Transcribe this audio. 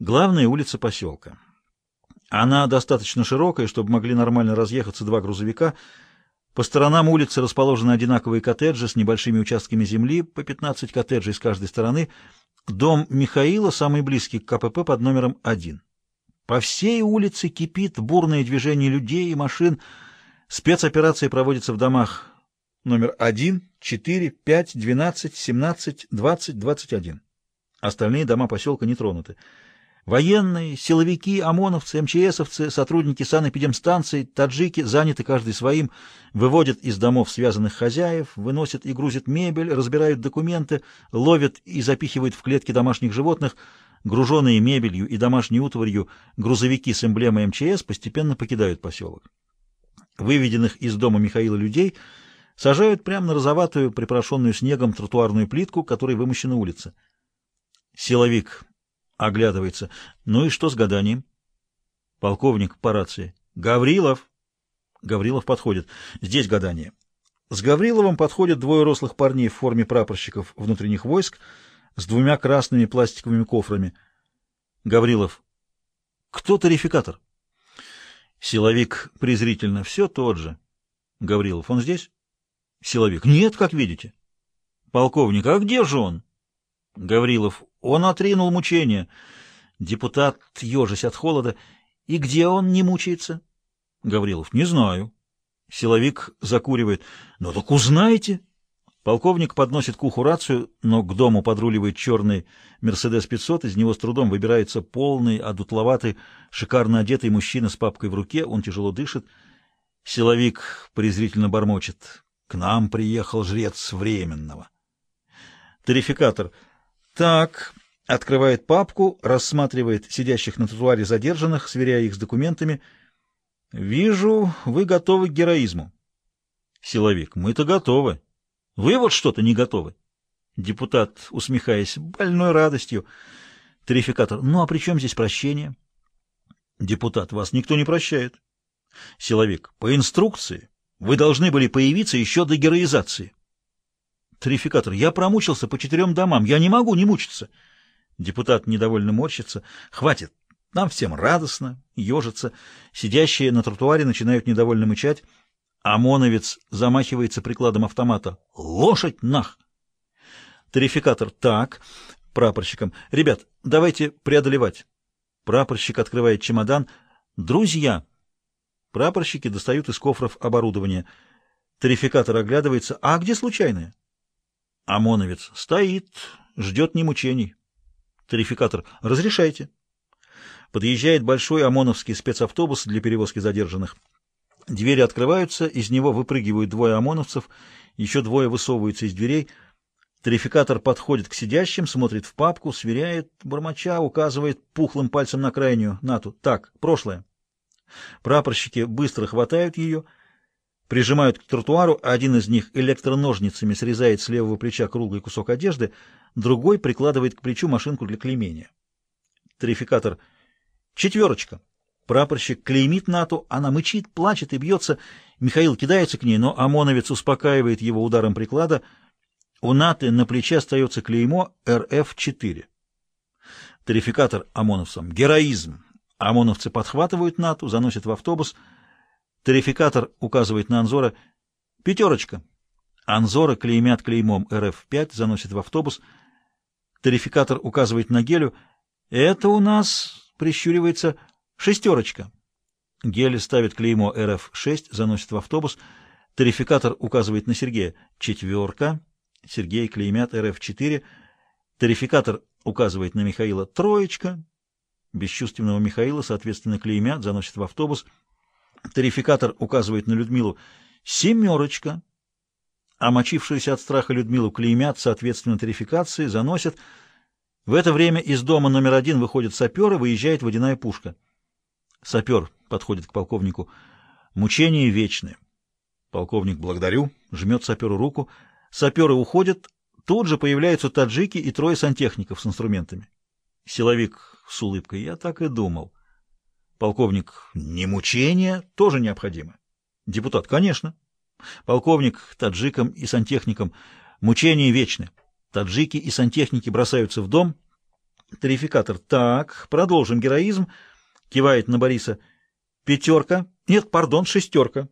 Главная улица поселка. Она достаточно широкая, чтобы могли нормально разъехаться два грузовика. По сторонам улицы расположены одинаковые коттеджи с небольшими участками земли, по 15 коттеджей с каждой стороны. Дом Михаила самый близкий к КПП под номером 1. По всей улице кипит бурное движение людей и машин. Спецоперации проводятся в домах номер 1, 4, 5, 12, 17, 20, 21. Остальные дома поселка не тронуты. Военные, силовики, ОМОНовцы, МЧСовцы, сотрудники санэпидемстанций, таджики заняты каждый своим, выводят из домов связанных хозяев, выносят и грузят мебель, разбирают документы, ловят и запихивают в клетки домашних животных. Груженные мебелью и домашней утварью грузовики с эмблемой МЧС постепенно покидают поселок. Выведенных из дома Михаила людей сажают прямо на розоватую, припорошенную снегом тротуарную плитку, которой вымощена улица. Силовик Оглядывается. Ну и что с гаданием? Полковник по рации. Гаврилов. Гаврилов подходит. Здесь гадание. С Гавриловым подходят двое рослых парней в форме прапорщиков внутренних войск с двумя красными пластиковыми кофрами. Гаврилов. Кто тарификатор? Силовик презрительно. Все тот же. Гаврилов. Он здесь? Силовик. Нет, как видите. Полковник. А где же он? Гаврилов. Он отринул мучения. Депутат, ежась от холода. И где он не мучается? Гаврилов. Не знаю. Силовик закуривает. Ну так узнайте. Полковник подносит к уху рацию, но к дому подруливает черный «Мерседес-500». Из него с трудом выбирается полный, одутловатый, шикарно одетый мужчина с папкой в руке. Он тяжело дышит. Силовик презрительно бормочет. «К нам приехал жрец временного». Тарификатор — так, открывает папку, рассматривает сидящих на тротуаре задержанных, сверяя их с документами. Вижу, вы готовы к героизму. Силовик, мы-то готовы. Вы вот что-то не готовы. Депутат, усмехаясь, больной радостью. Тарификатор, ну а при чем здесь прощение? Депутат, вас никто не прощает. Силовик, по инструкции вы должны были появиться еще до героизации. Тарификатор, я промучился по четырем домам. Я не могу не мучиться. Депутат недовольно морщится. Хватит. Нам всем радостно, ежится. Сидящие на тротуаре начинают недовольно мычать. ОМОНовец замахивается прикладом автомата. Лошадь нах! Тарификатор. Так. Прапорщикам. Ребят, давайте преодолевать. Прапорщик открывает чемодан. Друзья. Прапорщики достают из кофров оборудование. Тарификатор оглядывается. А где случайное? ОМОНовец стоит, ждет немучений. Тарификатор. Разрешайте. Подъезжает большой ОМОНовский спецавтобус для перевозки задержанных. Двери открываются, из него выпрыгивают двое ОМОНовцев, еще двое высовываются из дверей. Тарификатор подходит к сидящим, смотрит в папку, сверяет, бормоча, указывает пухлым пальцем на крайнюю, нату. Так, прошлое. Прапорщики быстро хватают ее — прижимают к тротуару, один из них электроножницами срезает с левого плеча круглый кусок одежды, другой прикладывает к плечу машинку для клеймения. Тарификатор «Четверочка». Прапорщик клеймит Нату, она мычит, плачет и бьется. Михаил кидается к ней, но ОМОНовец успокаивает его ударом приклада. У Наты на плече остается клеймо РФ-4. Тарификатор ОМОНовцам «Героизм». ОМОНовцы подхватывают Нату, заносят в автобус — Тарификатор указывает на Анзора. Пятерочка. Анзора клеймят клеймом РФ-5, заносит в автобус. Тарификатор указывает на Гелю. Это у нас, прищуривается, шестерочка. Гель ставит клеймо РФ-6, заносит в автобус. Тарификатор указывает на Сергея. Четверка. Сергей клеймят РФ-4. Тарификатор указывает на Михаила. Троечка. Бесчувственного Михаила, соответственно, клеймят, заносит в автобус. Тарификатор указывает на Людмилу «семерочка», а мочившуюся от страха Людмилу клеймят, соответственно, тарификации, заносят. В это время из дома номер один выходит сапер и выезжает водяная пушка. Сапер подходит к полковнику. «Мучения вечны». Полковник «благодарю», жмет саперу руку. Саперы уходят, тут же появляются таджики и трое сантехников с инструментами. Силовик с улыбкой «я так и думал». Полковник, не мучение, тоже необходимо. Депутат, конечно. Полковник, таджикам и сантехникам, мучения вечны. Таджики и сантехники бросаются в дом, Тарификатор. Так, продолжим героизм. Кивает на Бориса. Пятерка. Нет, пардон, шестерка.